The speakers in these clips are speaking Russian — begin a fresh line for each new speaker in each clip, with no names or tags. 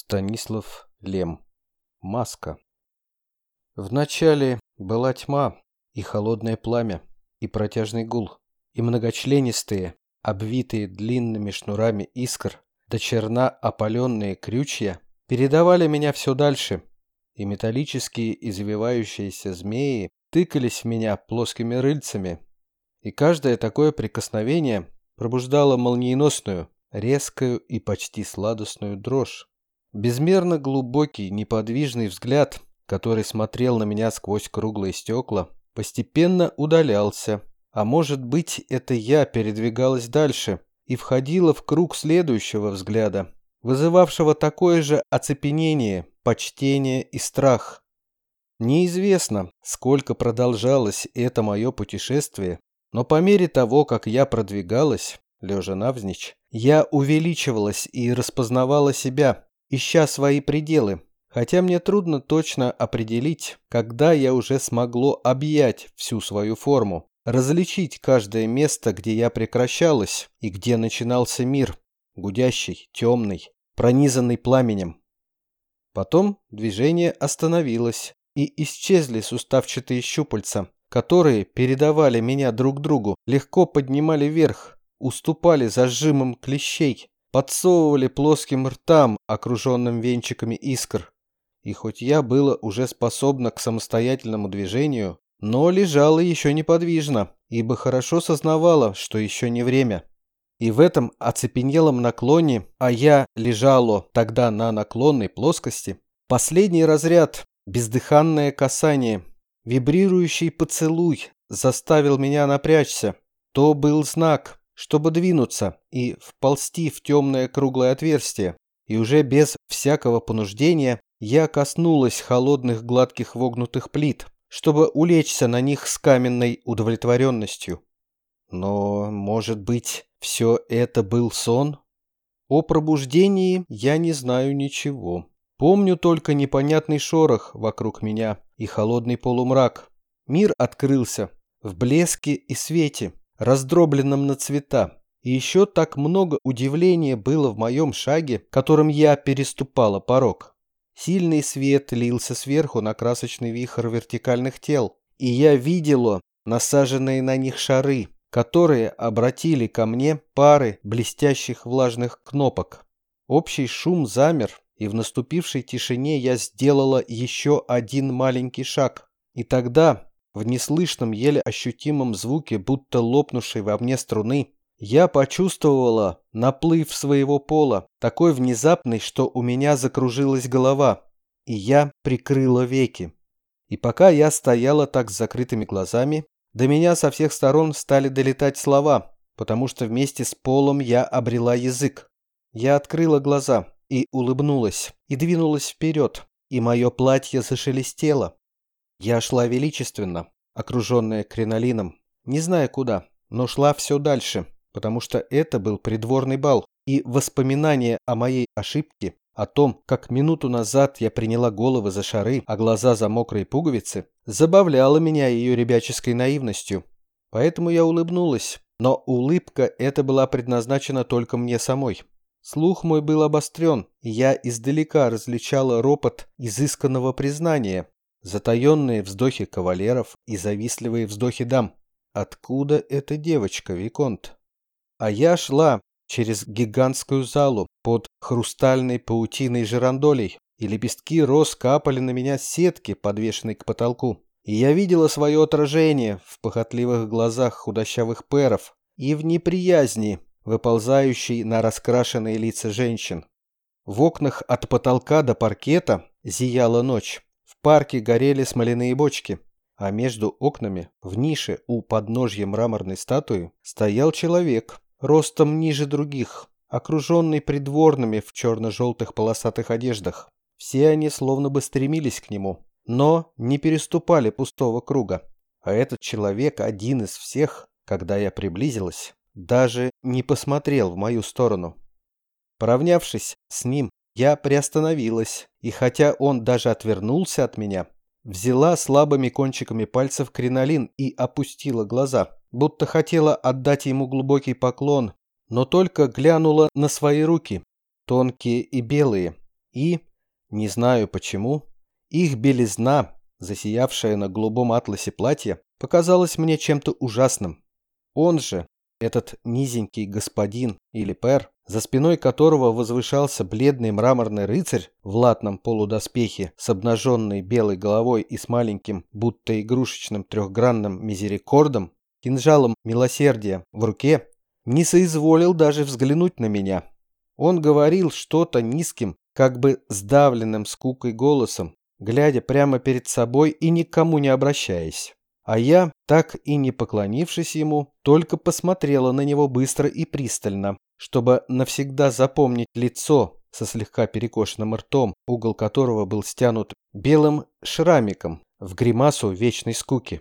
Станислав Лем. Маска. Вначале была тьма и холодное пламя, и протяжный гул, и многочленистые, обвитые длинными шнурами искр, до черна опаленные крючья передавали меня все дальше, и металлические извивающиеся змеи тыкались в меня плоскими рыльцами, и каждое такое прикосновение пробуждало молниеносную, резкую и почти сладостную дрожь. Безмерно глубокий, неподвижный взгляд, который смотрел на меня сквозь круглые стекла, постепенно удалялся. А может быть, это я передвигалась дальше и входила в круг следующего взгляда, вызывавшего такое же оцепенение, почтение и страх. Неизвестно, сколько продолжалось это мое путешествие, но по мере того, как я продвигалась, лежа навзничь, я увеличивалась и распознавала себя, ища свои пределы, хотя мне трудно точно определить, когда я уже смогло объять всю свою форму, различить каждое место, где я прекращалась и где начинался мир, гудящий, темный, пронизанный пламенем. Потом движение остановилось, и исчезли суставчатые щупальца, которые передавали меня друг другу, легко поднимали вверх, уступали зажимам клещей, подсовывали плоским ртам, окруженным венчиками искр. И хоть я было уже способна к самостоятельному движению, но лежала еще неподвижно, ибо хорошо сознавала, что еще не время. И в этом оцепенелом наклоне, а я лежало тогда на наклонной плоскости, последний разряд, бездыханное касание, вибрирующий поцелуй заставил меня напрячься. То был знак, чтобы двинуться и вползти в темное круглое отверстие, и уже без всякого понуждения я коснулась холодных гладких вогнутых плит, чтобы улечься на них с каменной удовлетворенностью. Но, может быть, все это был сон? О пробуждении я не знаю ничего. Помню только непонятный шорох вокруг меня и холодный полумрак. Мир открылся в блеске и свете, раздробленном на цвета. И еще так много удивления было в моем шаге, которым я переступала порог. Сильный свет лился сверху на красочный вихрь вертикальных тел, и я видела насаженные на них шары, которые обратили ко мне пары блестящих влажных кнопок. Общий шум замер, и в наступившей тишине я сделала еще один маленький шаг. И тогда в неслышном, еле ощутимом звуке, будто лопнувшей во мне струны, я почувствовала наплыв своего пола, такой внезапный, что у меня закружилась голова, и я прикрыла веки. И пока я стояла так с закрытыми глазами, до меня со всех сторон стали долетать слова, потому что вместе с полом я обрела язык. Я открыла глаза и улыбнулась, и двинулась вперед, и мое платье зашелестело, я шла величественно, окруженная кринолином, не зная куда, но шла все дальше, потому что это был придворный бал, и воспоминание о моей ошибке, о том, как минуту назад я приняла головы за шары, а глаза за мокрые пуговицы, забавляло меня ее ребяческой наивностью. Поэтому я улыбнулась, но улыбка эта была предназначена только мне самой. Слух мой был обострен, и я издалека различала ропот изысканного признания, Затаенные вздохи кавалеров и завистливые вздохи дам. Откуда эта девочка, Виконт? А я шла через гигантскую залу под хрустальной паутиной жерандолей, и лепестки роз капали на меня сетки, подвешенной к потолку. И я видела свое отражение в похотливых глазах худощавых перов и в неприязни, выползающей на раскрашенные лица женщин. В окнах от потолка до паркета зияла ночь парке горели смоляные бочки, а между окнами, в нише у подножья мраморной статуи, стоял человек, ростом ниже других, окруженный придворными в черно-желтых полосатых одеждах. Все они словно бы стремились к нему, но не переступали пустого круга. А этот человек, один из всех, когда я приблизилась, даже не посмотрел в мою сторону. Поравнявшись с ним, я приостановилась, и хотя он даже отвернулся от меня, взяла слабыми кончиками пальцев кринолин и опустила глаза, будто хотела отдать ему глубокий поклон, но только глянула на свои руки, тонкие и белые, И, не знаю почему, их белизна, засиявшая на голубом атласе платья, показалась мне чем-то ужасным. Он же, этот низенький господин или пэр, за спиной которого возвышался бледный мраморный рыцарь в латном полудоспехе с обнаженной белой головой и с маленьким, будто игрушечным трехгранным мизерикордом, кинжалом милосердия в руке, не соизволил даже взглянуть на меня. Он говорил что-то низким, как бы сдавленным скукой голосом, глядя прямо перед собой и никому не обращаясь. А я, так и не поклонившись ему, только посмотрела на него быстро и пристально, чтобы навсегда запомнить лицо со слегка перекошенным ртом, угол которого был стянут белым шрамиком в гримасу вечной скуки.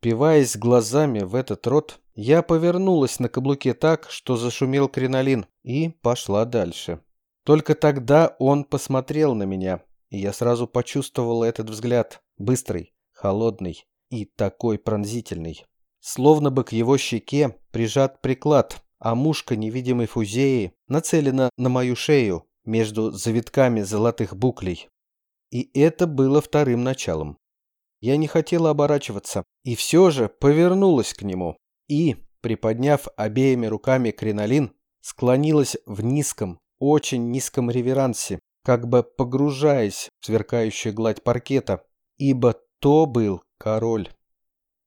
Пиваясь глазами в этот рот, я повернулась на каблуке так, что зашумел кринолин, и пошла дальше. Только тогда он посмотрел на меня, и я сразу почувствовала этот взгляд, быстрый, холодный и такой пронзительный. Словно бы к его щеке прижат приклад, а мушка невидимой фузеи нацелена на мою шею между завитками золотых буклей. И это было вторым началом. Я не хотела оборачиваться, и все же повернулась к нему и, приподняв обеими руками кринолин, склонилась в низком, очень низком реверансе, как бы погружаясь в сверкающую гладь паркета, ибо то был король.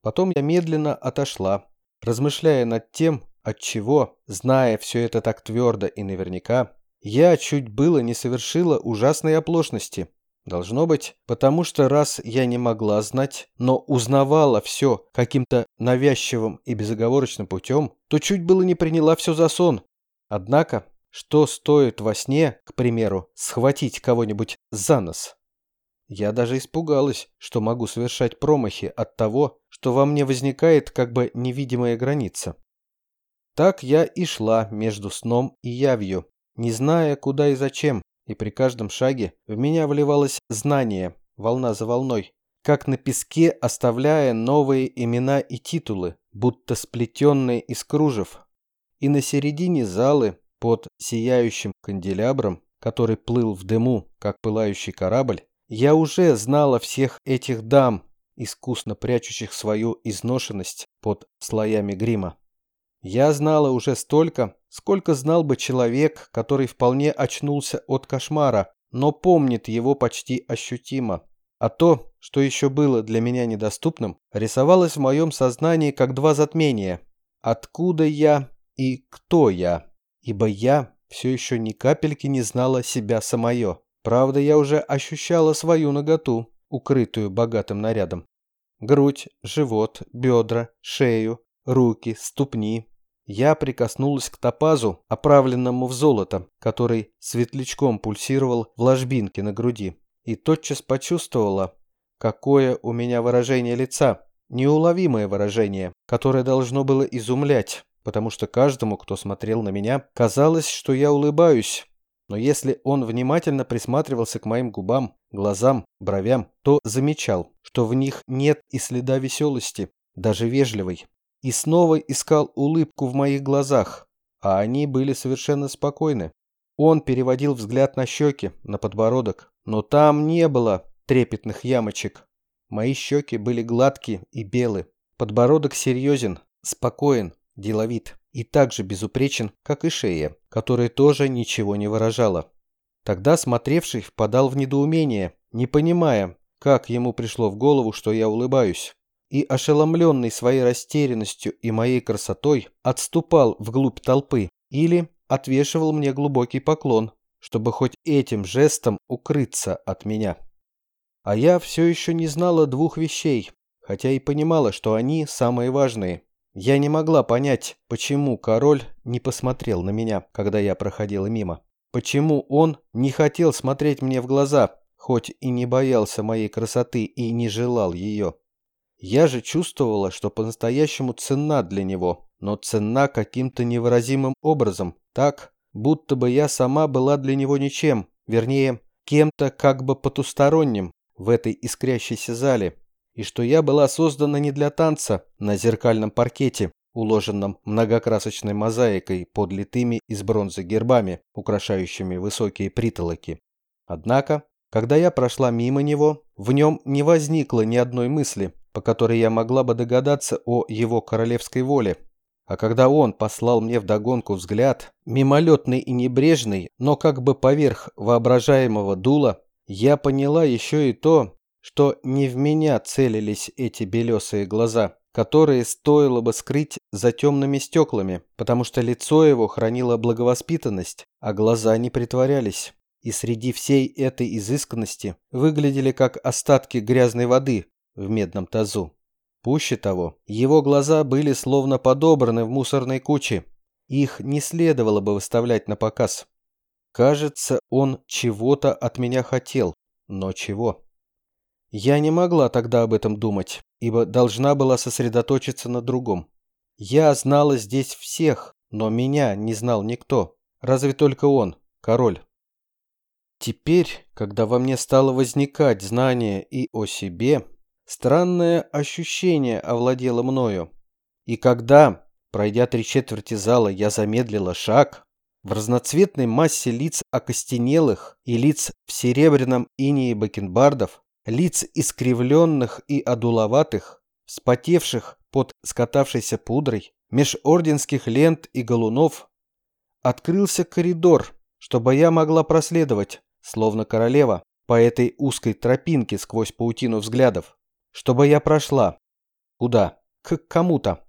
Потом я медленно отошла, размышляя над тем, отчего, зная все это так твердо и наверняка, я чуть было не совершила ужасной оплошности, Должно быть, потому что раз я не могла знать, но узнавала все каким-то навязчивым и безоговорочным путем, то чуть было не приняла все за сон. Однако, что стоит во сне, к примеру, схватить кого-нибудь за нос? Я даже испугалась, что могу совершать промахи от того, что во мне возникает как бы невидимая граница. Так я и шла между сном и явью, не зная, куда и зачем, и при каждом шаге в меня вливалось знание, волна за волной, как на песке оставляя новые имена и титулы, будто сплетенные из кружев. И на середине залы, под сияющим канделябром, который плыл в дыму, как пылающий корабль, я уже знала всех этих дам, искусно прячущих свою изношенность под слоями грима. Я знала уже столько, сколько знал бы человек, который вполне очнулся от кошмара, но помнит его почти ощутимо. А то, что еще было для меня недоступным, рисовалось в моем сознании как два затмения. Откуда я и кто я? Ибо я все еще ни капельки не знала себя самое. Правда, я уже ощущала свою наготу, укрытую богатым нарядом. Грудь, живот, бедра, шею, руки, ступни, я прикоснулась к топазу, оправленному в золото, который светлячком пульсировал в ложбинке на груди, и тотчас почувствовала, какое у меня выражение лица, неуловимое выражение, которое должно было изумлять, потому что каждому, кто смотрел на меня, казалось, что я улыбаюсь. Но если он внимательно присматривался к моим губам, глазам, бровям, то замечал, что в них нет и следа веселости, даже вежливой и снова искал улыбку в моих глазах, а они были совершенно спокойны. Он переводил взгляд на щеки, на подбородок, но там не было трепетных ямочек. Мои щеки были гладкие и белы. Подбородок серьезен, спокоен, деловит и так же безупречен, как и шея, которая тоже ничего не выражала. Тогда смотревший впадал в недоумение, не понимая, как ему пришло в голову, что я улыбаюсь и, ошеломленный своей растерянностью и моей красотой, отступал вглубь толпы или отвешивал мне глубокий поклон, чтобы хоть этим жестом укрыться от меня. А я все еще не знала двух вещей, хотя и понимала, что они самые важные. Я не могла понять, почему король не посмотрел на меня, когда я проходила мимо. Почему он не хотел смотреть мне в глаза, хоть и не боялся моей красоты и не желал ее. Я же чувствовала, что по-настоящему ценна для него, но ценна каким-то невыразимым образом, так, будто бы я сама была для него ничем, вернее, кем-то как бы потусторонним в этой искрящейся зале, и что я была создана не для танца на зеркальном паркете, уложенном многокрасочной мозаикой под литыми из бронзы гербами, украшающими высокие притолоки, Однако, когда я прошла мимо него, в нем не возникло ни одной мысли, по которой я могла бы догадаться о его королевской воле. А когда он послал мне вдогонку взгляд, мимолетный и небрежный, но как бы поверх воображаемого дула, я поняла еще и то, что не в меня целились эти белесые глаза, которые стоило бы скрыть за темными стеклами, потому что лицо его хранило благовоспитанность, а глаза не притворялись. И среди всей этой изысканности выглядели как остатки грязной воды в медном тазу. Пуще того, его глаза были словно подобраны в мусорной куче. Их не следовало бы выставлять на показ. Кажется, он чего-то от меня хотел. Но чего? Я не могла тогда об этом думать, ибо должна была сосредоточиться на другом. Я знала здесь всех, но меня не знал никто. Разве только он, король. Теперь, когда во мне стало возникать знание и о себе, Странное ощущение овладело мною. И когда, пройдя три четверти зала, я замедлила шаг, в разноцветной массе лиц окостенелых и лиц в серебряном инии бакенбардов, лиц искривленных и одуловатых, вспотевших под скатавшейся пудрой, меж орденских лент и галунов, открылся коридор, чтобы я могла проследовать, словно королева, по этой узкой тропинке сквозь паутину взглядов чтобы я прошла. Куда? К кому-то.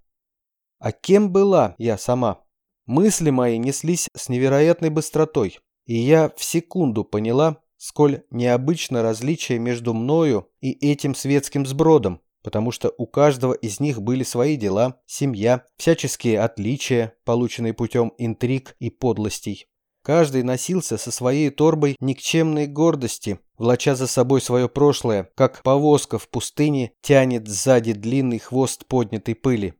А кем была я сама? Мысли мои неслись с невероятной быстротой, и я в секунду поняла, сколь необычно различие между мною и этим светским сбродом, потому что у каждого из них были свои дела, семья, всяческие отличия, полученные путем интриг и подлостей. Каждый носился со своей торбой никчемной гордости, влача за собой свое прошлое, как повозка в пустыне тянет сзади длинный хвост поднятой пыли.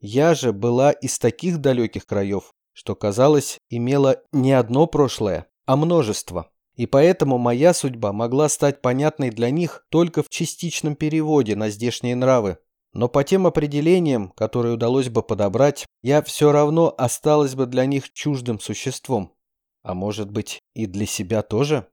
Я же была из таких далеких краев, что, казалось, имела не одно прошлое, а множество. И поэтому моя судьба могла стать понятной для них только в частичном переводе на здешние нравы. Но по тем определениям, которые удалось бы подобрать, я все равно осталась бы для них чуждым существом. А может быть, и для себя тоже?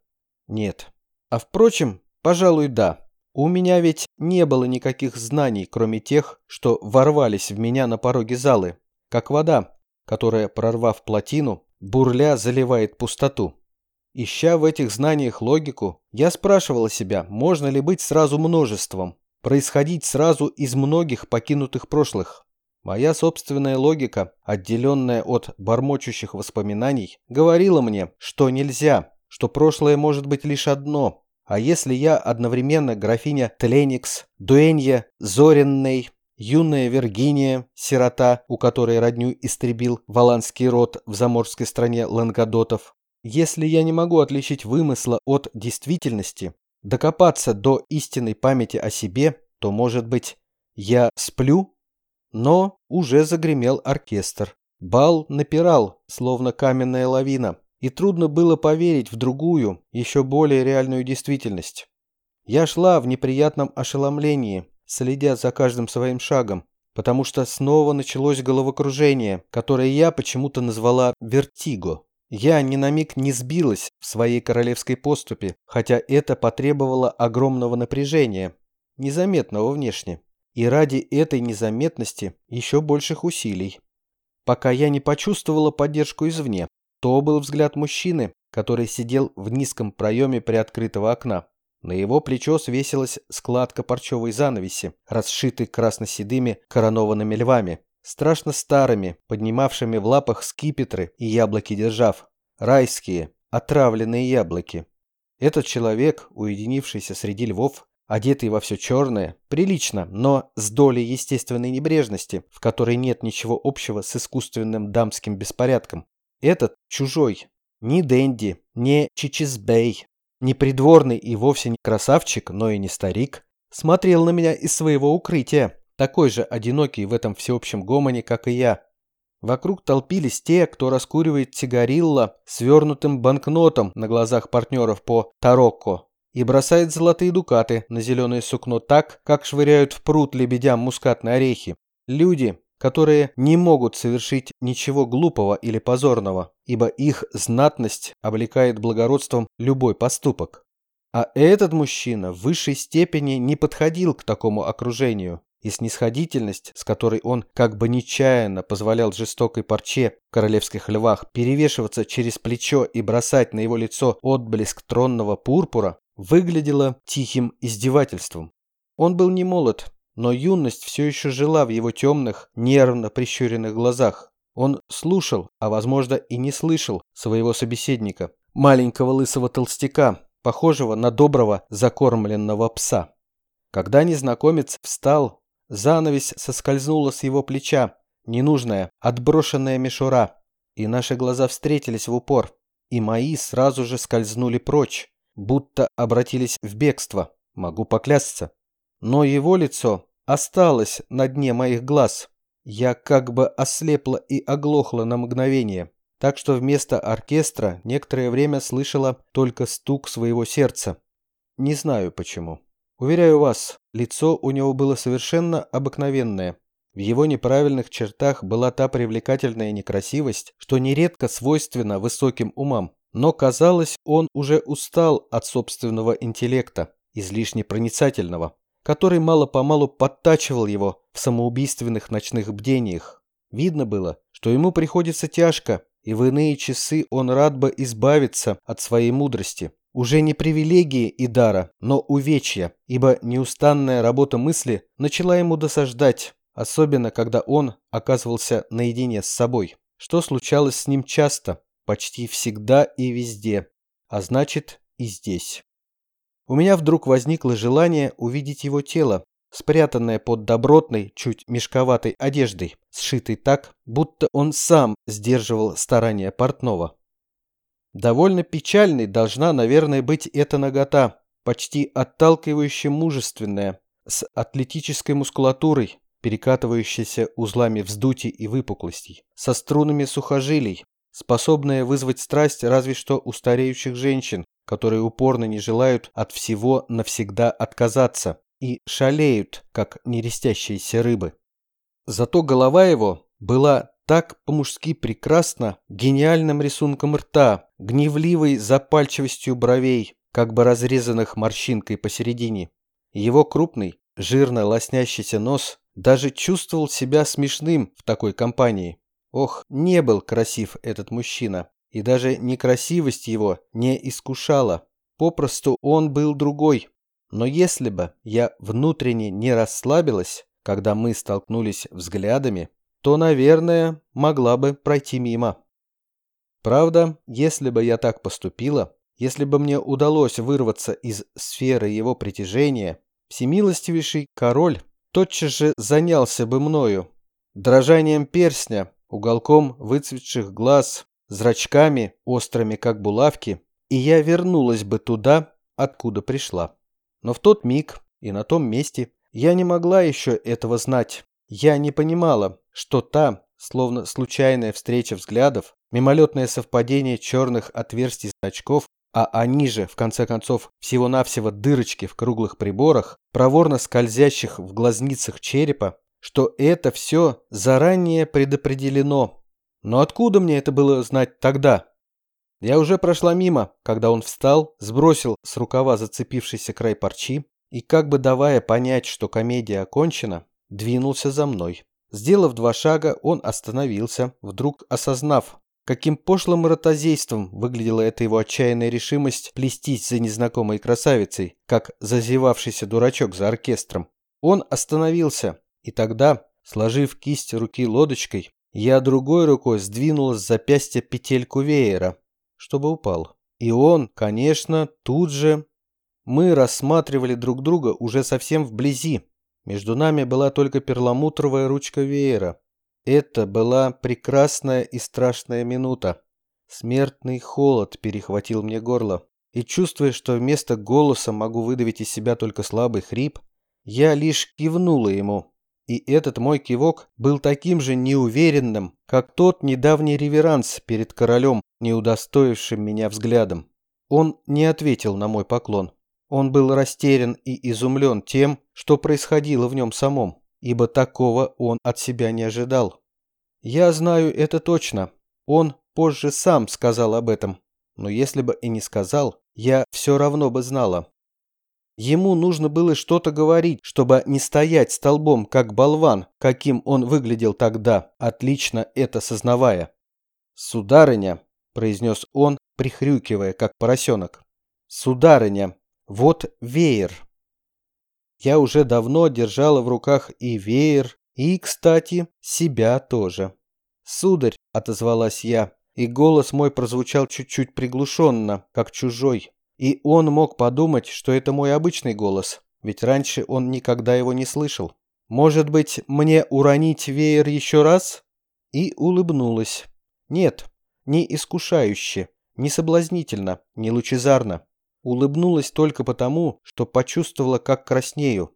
Нет. А впрочем, пожалуй, да. У меня ведь не было никаких знаний, кроме тех, что ворвались в меня на пороге залы, как вода, которая, прорвав плотину, бурля заливает пустоту. Ища в этих знаниях логику, я спрашивала себя, можно ли быть сразу множеством, происходить сразу из многих покинутых прошлых. Моя собственная логика, отделенная от бормочущих воспоминаний, говорила мне, что нельзя, что прошлое может быть лишь одно. А если я одновременно графиня Тленикс, дуэнья Зоренней, юная Виргиния, сирота, у которой родню истребил валанский род в заморской стране лангадотов, если я не могу отличить вымысла от действительности, докопаться до истинной памяти о себе, то, может быть, я сплю но уже загремел оркестр. Бал напирал, словно каменная лавина, и трудно было поверить в другую, еще более реальную действительность. Я шла в неприятном ошеломлении, следя за каждым своим шагом, потому что снова началось головокружение, которое я почему-то назвала «вертиго». Я ни на миг не сбилась в своей королевской поступе, хотя это потребовало огромного напряжения, незаметного внешне и ради этой незаметности еще больших усилий. Пока я не почувствовала поддержку извне. То был взгляд мужчины, который сидел в низком проеме приоткрытого окна. На его плечо свесилась складка парчевой занавеси, расшитой красно-седыми коронованными львами, страшно старыми, поднимавшими в лапах скипетры и яблоки держав. Райские, отравленные яблоки. Этот человек, уединившийся среди львов, одетый во все черное, прилично, но с долей естественной небрежности, в которой нет ничего общего с искусственным дамским беспорядком. Этот чужой. Ни Дэнди, ни Чичизбей, ни придворный и вовсе не красавчик, но и не старик, смотрел на меня из своего укрытия, такой же одинокий в этом всеобщем гомоне, как и я. Вокруг толпились те, кто раскуривает сигарилла свернутым банкнотом на глазах партнеров по Тарокко и бросает золотые дукаты на зеленое сукно так, как швыряют в пруд лебедям мускатные орехи. Люди, которые не могут совершить ничего глупого или позорного, ибо их знатность облекает благородством любой поступок. А этот мужчина в высшей степени не подходил к такому окружению, и снисходительность, с которой он как бы нечаянно позволял жестокой парче в королевских львах перевешиваться через плечо и бросать на его лицо отблеск тронного пурпура, выглядела тихим издевательством. Он был не молод, но юность все еще жила в его темных, нервно прищуренных глазах. Он слушал, а возможно и не слышал своего собеседника, маленького лысого толстяка, похожего на доброго закормленного пса. Когда незнакомец встал, занавесь соскользнула с его плеча, ненужная, отброшенная мишура, и наши глаза встретились в упор, и мои сразу же скользнули прочь, будто обратились в бегство, могу поклясться. Но его лицо осталось на дне моих глаз. Я как бы ослепла и оглохла на мгновение, так что вместо оркестра некоторое время слышала только стук своего сердца. Не знаю почему. Уверяю вас, лицо у него было совершенно обыкновенное. В его неправильных чертах была та привлекательная некрасивость, что нередко свойственна высоким умам. Но, казалось, он уже устал от собственного интеллекта, излишне проницательного который мало-помалу подтачивал его в самоубийственных ночных бдениях. Видно было, что ему приходится тяжко, и в иные часы он рад бы избавиться от своей мудрости. Уже не привилегии и дара, но увечья, ибо неустанная работа мысли начала ему досаждать, особенно когда он оказывался наедине с собой, что случалось с ним часто, почти всегда и везде, а значит и здесь. У меня вдруг возникло желание увидеть его тело, спрятанное под добротной, чуть мешковатой одеждой, сшитой так, будто он сам сдерживал старания портного. Довольно печальной должна, наверное, быть эта нагота, почти отталкивающе мужественная, с атлетической мускулатурой, перекатывающейся узлами вздутий и выпуклостей, со струнами сухожилий, способная вызвать страсть разве что у стареющих женщин, которые упорно не желают от всего навсегда отказаться и шалеют, как нерестящиеся рыбы. Зато голова его была так по-мужски прекрасна гениальным рисунком рта, гневливой запальчивостью бровей, как бы разрезанных морщинкой посередине. Его крупный, жирно лоснящийся нос даже чувствовал себя смешным в такой компании. Ох, не был красив этот мужчина и даже некрасивость его не искушала. Попросту он был другой. Но если бы я внутренне не расслабилась, когда мы столкнулись взглядами, то, наверное, могла бы пройти мимо. Правда, если бы я так поступила, если бы мне удалось вырваться из сферы его притяжения, всемилостивейший король тотчас же занялся бы мною. Дрожанием перстня, уголком выцветших глаз, зрачками, острыми как булавки, и я вернулась бы туда, откуда пришла. Но в тот миг и на том месте я не могла еще этого знать. Я не понимала, что та, словно случайная встреча взглядов, мимолетное совпадение черных отверстий зрачков, а они же, в конце концов, всего-навсего дырочки в круглых приборах, проворно скользящих в глазницах черепа, что это все заранее предопределено, но откуда мне это было знать тогда? Я уже прошла мимо, когда он встал, сбросил с рукава зацепившийся край парчи и, как бы давая понять, что комедия окончена, двинулся за мной. Сделав два шага, он остановился, вдруг осознав, каким пошлым ротозейством выглядела эта его отчаянная решимость плестись за незнакомой красавицей, как зазевавшийся дурачок за оркестром. Он остановился, и тогда, сложив кисть руки лодочкой, я другой рукой сдвинул с запястья петельку веера, чтобы упал. И он, конечно, тут же... Мы рассматривали друг друга уже совсем вблизи. Между нами была только перламутровая ручка веера. Это была прекрасная и страшная минута. Смертный холод перехватил мне горло. И чувствуя, что вместо голоса могу выдавить из себя только слабый хрип, я лишь кивнула ему, и этот мой кивок был таким же неуверенным, как тот недавний реверанс перед королем, не удостоившим меня взглядом. Он не ответил на мой поклон. Он был растерян и изумлен тем, что происходило в нем самом. ибо такого он от себя не ожидал. Я знаю это точно. Он позже сам сказал об этом. Но если бы и не сказал, я все равно бы знала. Ему нужно было что-то говорить, чтобы не стоять столбом, как болван, каким он выглядел тогда, отлично это сознавая. «Сударыня», — произнес он, прихрюкивая, как поросенок. «Сударыня, вот веер». Я уже давно держала в руках и веер, и, кстати, себя тоже. «Сударь», — отозвалась я, и голос мой прозвучал чуть-чуть приглушенно, как чужой. И он мог подумать, что это мой обычный голос, ведь раньше он никогда его не слышал. «Может быть, мне уронить веер еще раз?» И улыбнулась. Нет, не искушающе, не соблазнительно, не лучезарно. Улыбнулась только потому, что почувствовала, как краснею.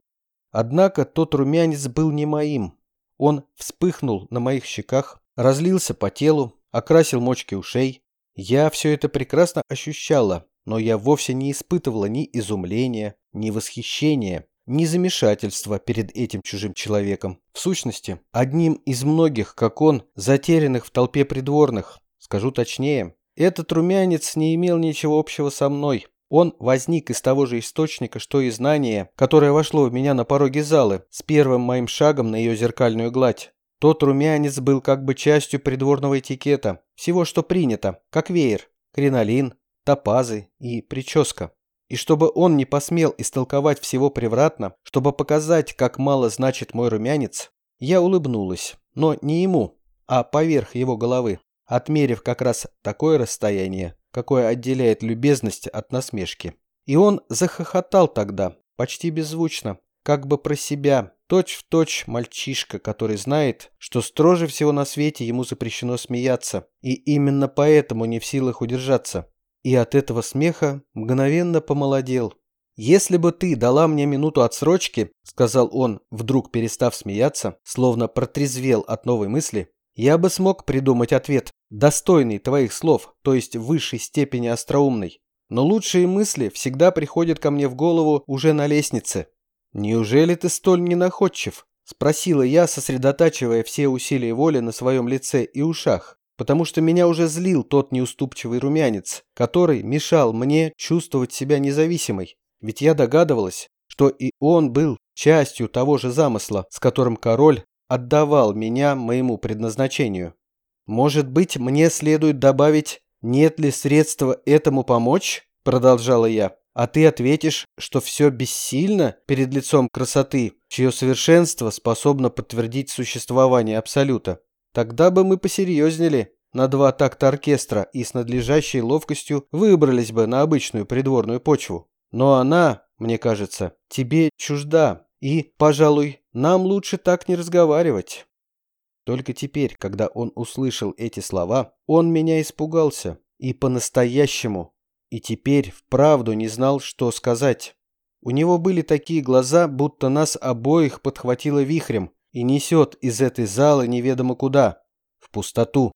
Однако тот румянец был не моим. Он вспыхнул на моих щеках, разлился по телу, окрасил мочки ушей. Я все это прекрасно ощущала, но я вовсе не испытывала ни изумления, ни восхищения, ни замешательства перед этим чужим человеком. В сущности, одним из многих, как он, затерянных в толпе придворных. Скажу точнее, этот румянец не имел ничего общего со мной. Он возник из того же источника, что и знание, которое вошло в меня на пороге залы с первым моим шагом на ее зеркальную гладь. Тот румянец был как бы частью придворного этикета, всего, что принято, как веер, кринолин, топазы и прическа. И чтобы он не посмел истолковать всего превратно, чтобы показать, как мало значит мой румянец, я улыбнулась, но не ему, а поверх его головы, отмерив как раз такое расстояние, какое отделяет любезность от насмешки. И он захохотал тогда, почти беззвучно, как бы про себя, точь в точь мальчишка, который знает, что строже всего на свете ему запрещено смеяться, и именно поэтому не в силах удержаться. И от этого смеха мгновенно помолодел. «Если бы ты дала мне минуту отсрочки», — сказал он, вдруг перестав смеяться, словно протрезвел от новой мысли, «я бы смог придумать ответ, достойный твоих слов, то есть в высшей степени остроумный. Но лучшие мысли всегда приходят ко мне в голову уже на лестнице, «Неужели ты столь ненаходчив?» – спросила я, сосредотачивая все усилия воли на своем лице и ушах, потому что меня уже злил тот неуступчивый румянец, который мешал мне чувствовать себя независимой. Ведь я догадывалась, что и он был частью того же замысла, с которым король отдавал меня моему предназначению. «Может быть, мне следует добавить, нет ли средства этому помочь?» – продолжала я а ты ответишь, что все бессильно перед лицом красоты, чье совершенство способно подтвердить существование Абсолюта. Тогда бы мы посерьезнели на два такта оркестра и с надлежащей ловкостью выбрались бы на обычную придворную почву. Но она, мне кажется, тебе чужда, и, пожалуй, нам лучше так не разговаривать. Только теперь, когда он услышал эти слова, он меня испугался. И по-настоящему и теперь вправду не знал, что сказать. У него были такие глаза, будто нас обоих подхватило вихрем и несет из этой залы неведомо куда, в пустоту.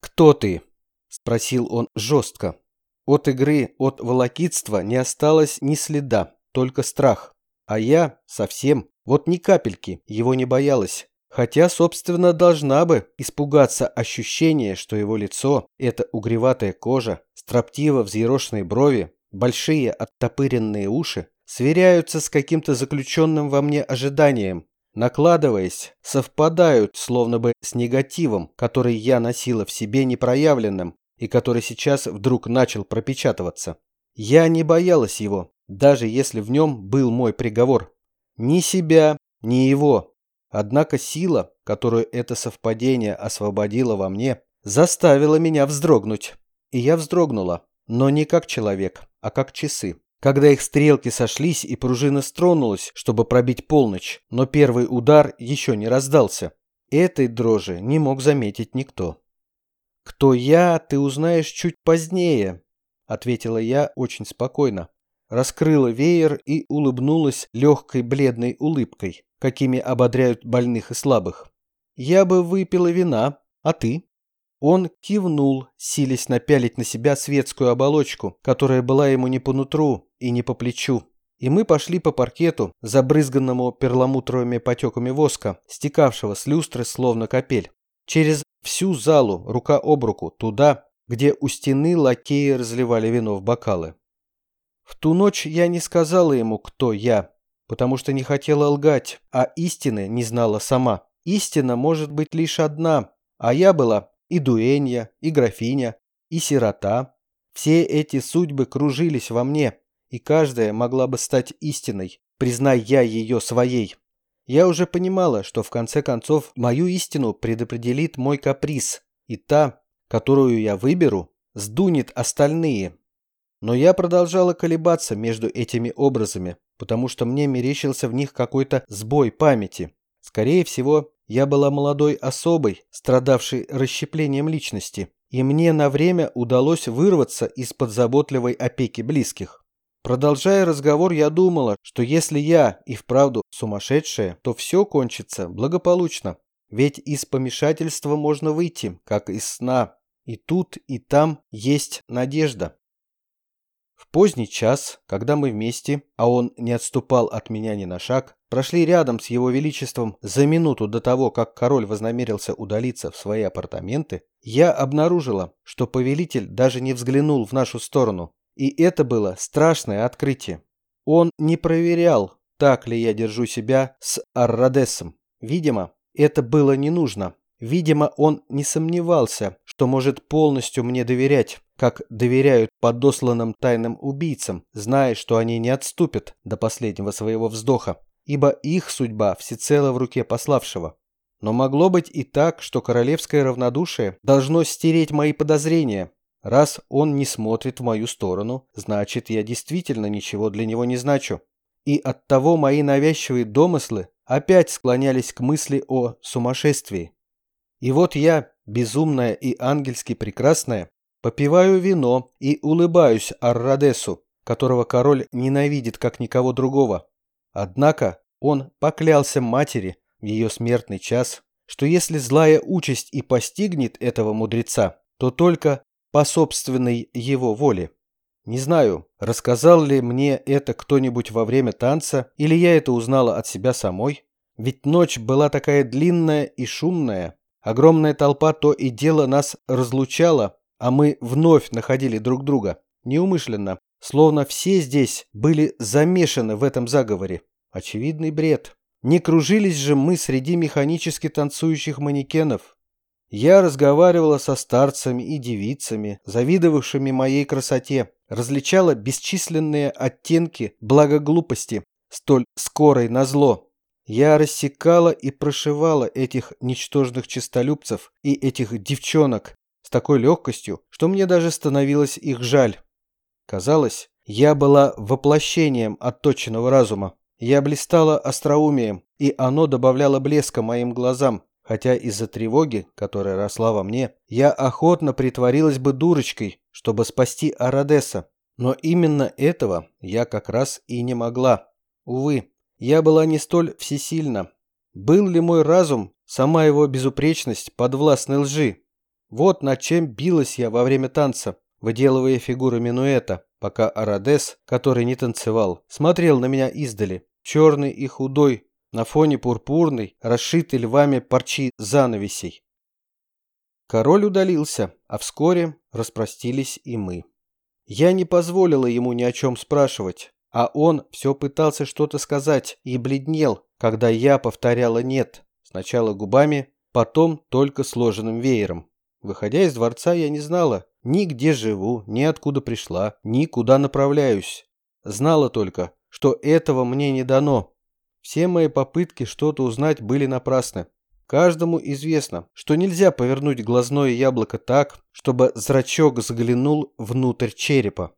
«Кто ты?» – спросил он жестко. От игры, от волокитства не осталось ни следа, только страх. А я совсем, вот ни капельки, его не боялась. Хотя, собственно, должна бы испугаться ощущения, что его лицо – это угреватая кожа, строптиво взъерошенные брови, большие оттопыренные уши, сверяются с каким-то заключенным во мне ожиданием, накладываясь, совпадают словно бы с негативом, который я носила в себе непроявленным и который сейчас вдруг начал пропечатываться. Я не боялась его, даже если в нем был мой приговор. Ни себя, ни его, Однако сила, которую это совпадение освободило во мне, заставила меня вздрогнуть. И я вздрогнула, но не как человек, а как часы. Когда их стрелки сошлись и пружина стронулась, чтобы пробить полночь, но первый удар еще не раздался. Этой дрожи не мог заметить никто. «Кто я, ты узнаешь чуть позднее», — ответила я очень спокойно. Раскрыла веер и улыбнулась легкой бледной улыбкой какими ободряют больных и слабых. Я бы выпила вина, а ты? Он кивнул, силясь напялить на себя светскую оболочку, которая была ему не по нутру и не по плечу. и мы пошли по паркету, забрызганному перламутровыми потеками воска, стекавшего с люстры словно капель. Через всю залу, рука об руку, туда, где у стены лакеи разливали вино в бокалы. В ту ночь я не сказала ему, кто я, потому что не хотела лгать, а истины не знала сама. Истина может быть лишь одна, а я была и дуэнья, и графиня, и сирота. Все эти судьбы кружились во мне, и каждая могла бы стать истиной, признай я ее своей. Я уже понимала, что в конце концов мою истину предопределит мой каприз, и та, которую я выберу, сдунет остальные. Но я продолжала колебаться между этими образами, потому что мне мерещился в них какой-то сбой памяти. Скорее всего, я была молодой особой, страдавшей расщеплением личности, и мне на время удалось вырваться из-под заботливой опеки близких. Продолжая разговор, я думала, что если я и вправду сумасшедшая, то все кончится благополучно. Ведь из помешательства можно выйти, как из сна. И тут, и там есть надежда. Поздний час, когда мы вместе, а он не отступал от меня ни на шаг, прошли рядом с его величеством за минуту до того, как король вознамерился удалиться в свои апартаменты, я обнаружила, что повелитель даже не взглянул в нашу сторону, и это было страшное открытие. Он не проверял, так ли я держу себя с Аррадесом. Видимо, это было не нужно. Видимо, он не сомневался, что может полностью мне доверять, как доверяют подосланным тайным убийцам, зная, что они не отступят до последнего своего вздоха, ибо их судьба всецело в руке пославшего. Но могло быть и так, что королевское равнодушие должно стереть мои подозрения, Раз он не смотрит в мою сторону, значит, я действительно ничего для него не значу. И оттого мои навязчивые домыслы опять склонялись к мысли о сумасшествии. И вот я, безумная и ангельски прекрасная, попиваю вино и улыбаюсь Аррадесу, которого король ненавидит как никого другого. Однако он поклялся матери в ее смертный час, что если злая участь и постигнет этого мудреца, то только по собственной его воле. Не знаю, рассказал ли мне это кто-нибудь во время танца, или я это узнала от себя самой. Ведь ночь была такая длинная и шумная. Огромная толпа то и дело нас разлучала, а мы вновь находили друг друга. Неумышленно. Словно все здесь были замешаны в этом заговоре. Очевидный бред. Не кружились же мы среди механически танцующих манекенов. Я разговаривала со старцами и девицами, завидовавшими моей красоте, различала бесчисленные оттенки благоглупости, столь скорой на зло. Я рассекала и прошивала этих ничтожных честолюбцев и этих девчонок с такой легкостью, что мне даже становилось их жаль. Казалось, я была воплощением отточенного разума. Я блистала остроумием, и оно добавляло блеска моим глазам, хотя из-за тревоги, которая росла во мне, я охотно притворилась бы дурочкой, чтобы спасти Арадеса. Но именно этого я как раз и не могла. Увы, я была не столь всесильна. Был ли мой разум, сама его безупречность, подвластной лжи? Вот над чем билась я во время танца, выделывая фигуру минуэта, пока Арадес, который не танцевал, смотрел на меня издали, черный и худой, на фоне пурпурной, расшитой львами парчи занавесей. Король удалился, а вскоре распростились и мы. Я не позволила ему ни о чем спрашивать, а он все пытался что-то сказать и бледнел, когда я повторяла «нет», сначала губами, потом только сложенным веером. Выходя из дворца, я не знала ни где живу, ни откуда пришла, ни куда направляюсь. Знала только, что этого мне не дано, все мои попытки что-то узнать были напрасны. Каждому известно, что нельзя повернуть глазное яблоко так, чтобы зрачок заглянул внутрь черепа.